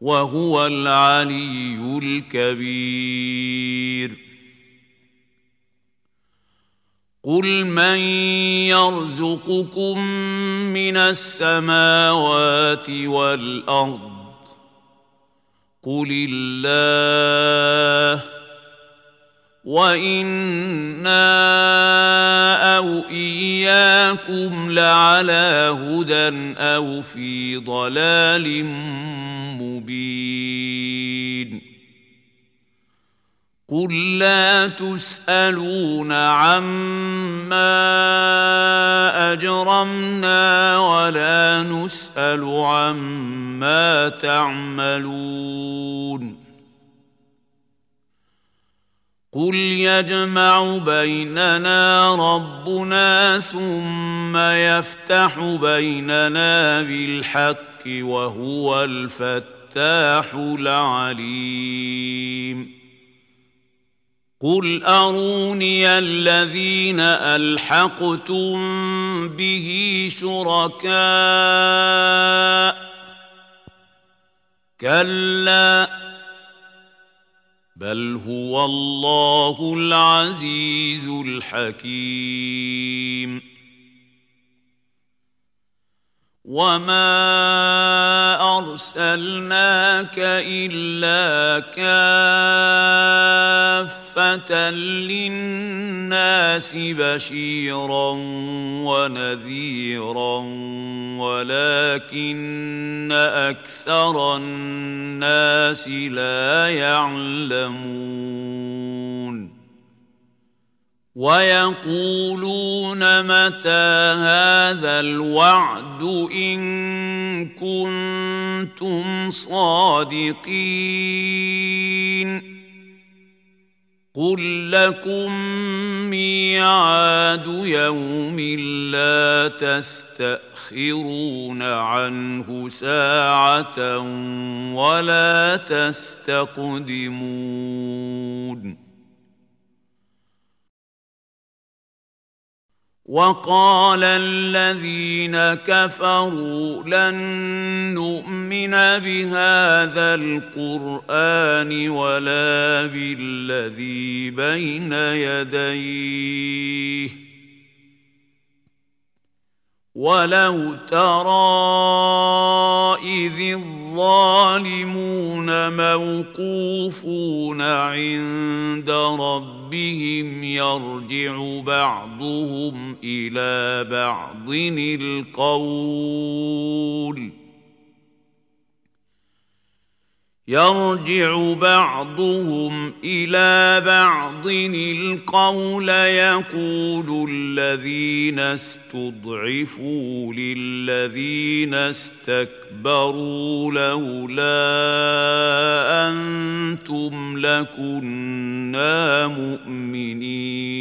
وهو العلي الكبير. قل من يرزقكم من السماوات والارض قل الله وأنا أو اياكم لعلى هدى أو في ضلال مبين قل لا تسألون عما أجرمنا ولا نسأل عما تعملون. قل يجمع بيننا ربنا ثم يفتح بيننا بالحق وهو الفتاح العليم. قل اروني الذين الحقتم به شركاء؟ كلا بل هو الله العزيز الحكيم. وما ارسلناك الا كافه للناس بشيرا ونذيرا ولكن أكثر الناس لا يعلمون ويقولون متى هذا الوعد إن كنتم صادقين قل لكم ميعاد يوم لا تستأخرون عنه ساعة ولا تستقدمون وقال الذين كفروا لن نؤمن بهذا القرآن ولا بالذي بين يديه. ولو ترى اذ الظالمون موقوفون عند ربهم يرجع بعضهم إلى بعض القول. يرجع بعضهم إلى بعض القول يقول الذين استضعفوا للذين استكبروا لولا أنتم لكنا مؤمنين.